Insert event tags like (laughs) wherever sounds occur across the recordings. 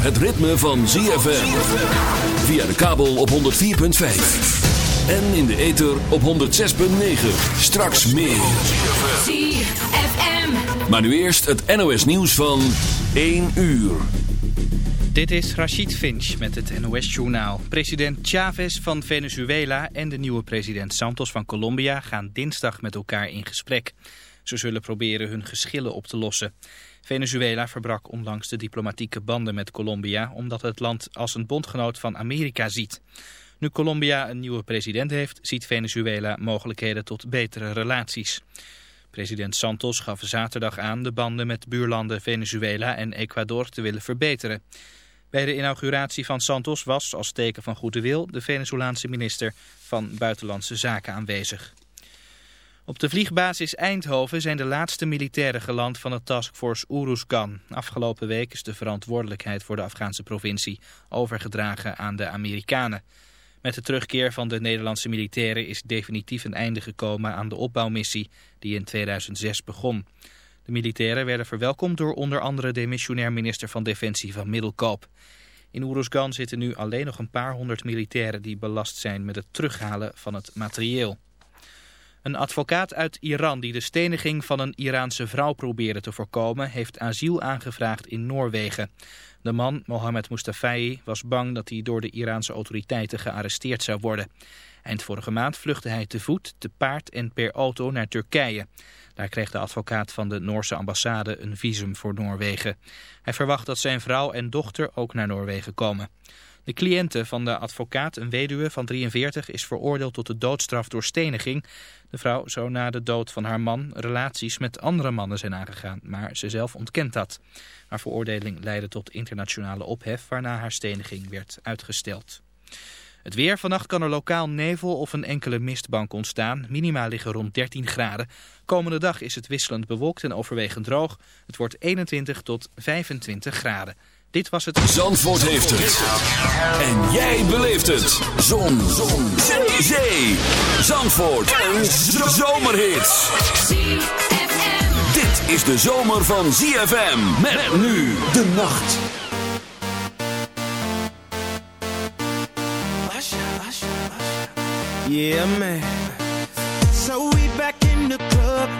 het ritme van ZFM. Via de kabel op 104.5. En in de ether op 106.9. Straks meer. ZFM. Maar nu eerst het NOS nieuws van 1 uur. Dit is Rachid Finch met het NOS-journaal. President Chavez van Venezuela en de nieuwe president Santos van Colombia gaan dinsdag met elkaar in gesprek. Ze zullen proberen hun geschillen op te lossen. Venezuela verbrak onlangs de diplomatieke banden met Colombia... omdat het land als een bondgenoot van Amerika ziet. Nu Colombia een nieuwe president heeft... ziet Venezuela mogelijkheden tot betere relaties. President Santos gaf zaterdag aan de banden met buurlanden Venezuela en Ecuador te willen verbeteren. Bij de inauguratie van Santos was, als teken van goede wil, de Venezolaanse minister van Buitenlandse Zaken aanwezig. Op de vliegbasis Eindhoven zijn de laatste militairen geland van de taskforce Uruzgan. Afgelopen week is de verantwoordelijkheid voor de Afghaanse provincie overgedragen aan de Amerikanen. Met de terugkeer van de Nederlandse militairen is definitief een einde gekomen aan de opbouwmissie die in 2006 begon. De militairen werden verwelkomd door onder andere de missionair minister van Defensie van Middelkoop. In Uruzgan zitten nu alleen nog een paar honderd militairen die belast zijn met het terughalen van het materieel. Een advocaat uit Iran die de steniging van een Iraanse vrouw probeerde te voorkomen... heeft asiel aangevraagd in Noorwegen. De man, Mohammed Mustafai, was bang dat hij door de Iraanse autoriteiten gearresteerd zou worden. Eind vorige maand vluchtte hij te voet, te paard en per auto naar Turkije. Daar kreeg de advocaat van de Noorse ambassade een visum voor Noorwegen. Hij verwacht dat zijn vrouw en dochter ook naar Noorwegen komen. De cliënte van de advocaat, een weduwe van 43, is veroordeeld tot de doodstraf door steniging. De vrouw zou na de dood van haar man relaties met andere mannen zijn aangegaan, maar ze zelf ontkent dat. Haar veroordeling leidde tot internationale ophef, waarna haar steniging werd uitgesteld. Het weer. Vannacht kan er lokaal nevel of een enkele mistbank ontstaan. Minima liggen rond 13 graden. Komende dag is het wisselend bewolkt en overwegend droog. Het wordt 21 tot 25 graden. Dit was het... Zandvoort heeft het. En jij beleeft het. Zon. Zon. Zee. Zandvoort. Een zomerhit. ZFM. Dit is de zomer van ZFM. Met nu de nacht. Yeah, man. So we back in the club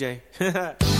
DJ. (laughs)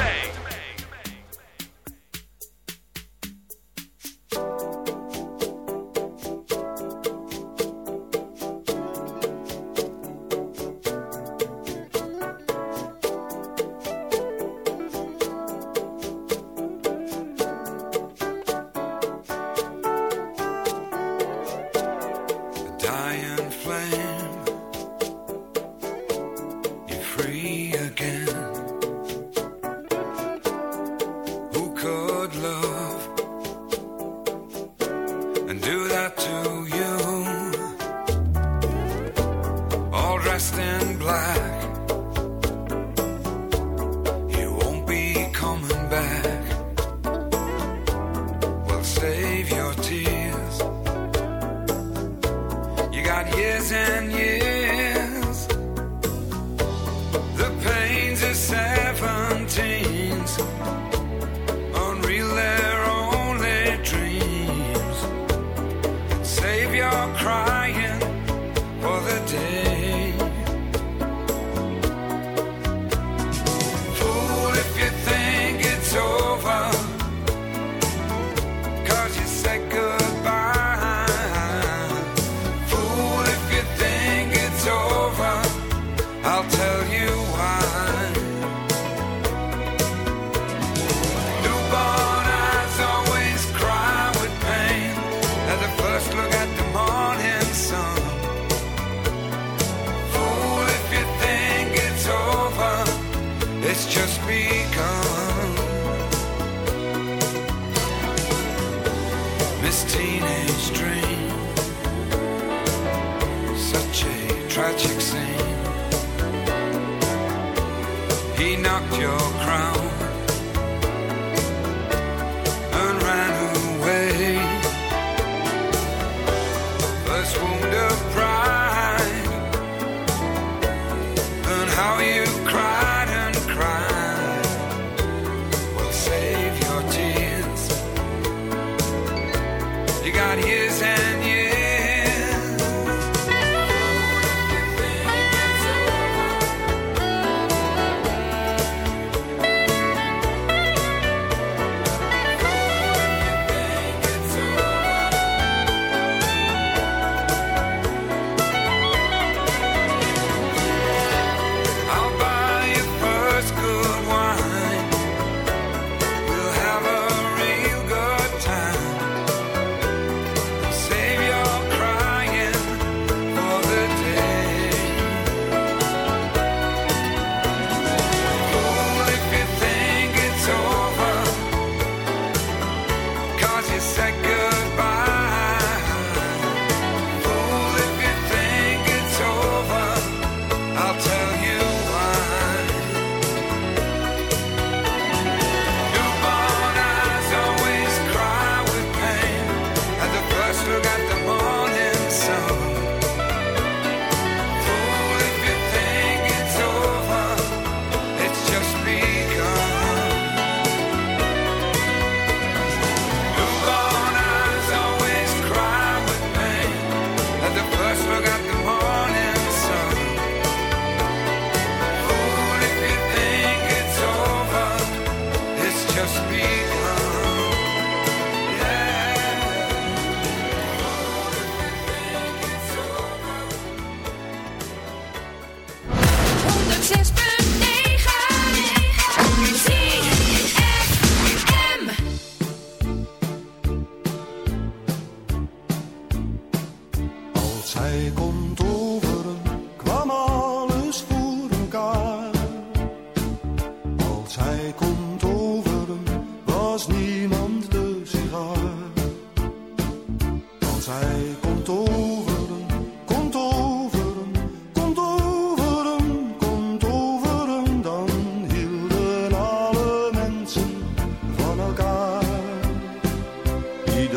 back.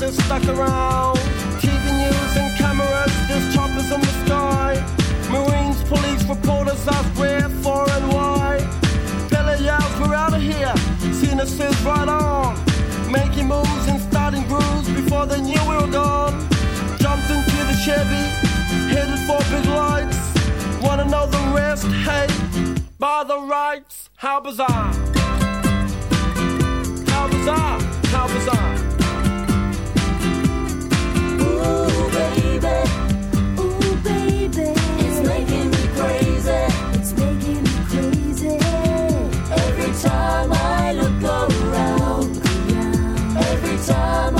World is stuck around. TV news and cameras, there's choppers in the sky. Marines, police, reporters ask where, for, and why. Billy yells, we're out of here. Cena says, right on. Making moves and starting grooves before they knew we were gone. Jumped into the Chevy, headed for big lights. Wanna know the rest? Hey, by the rights, how bizarre. How bizarre, how bizarre. Time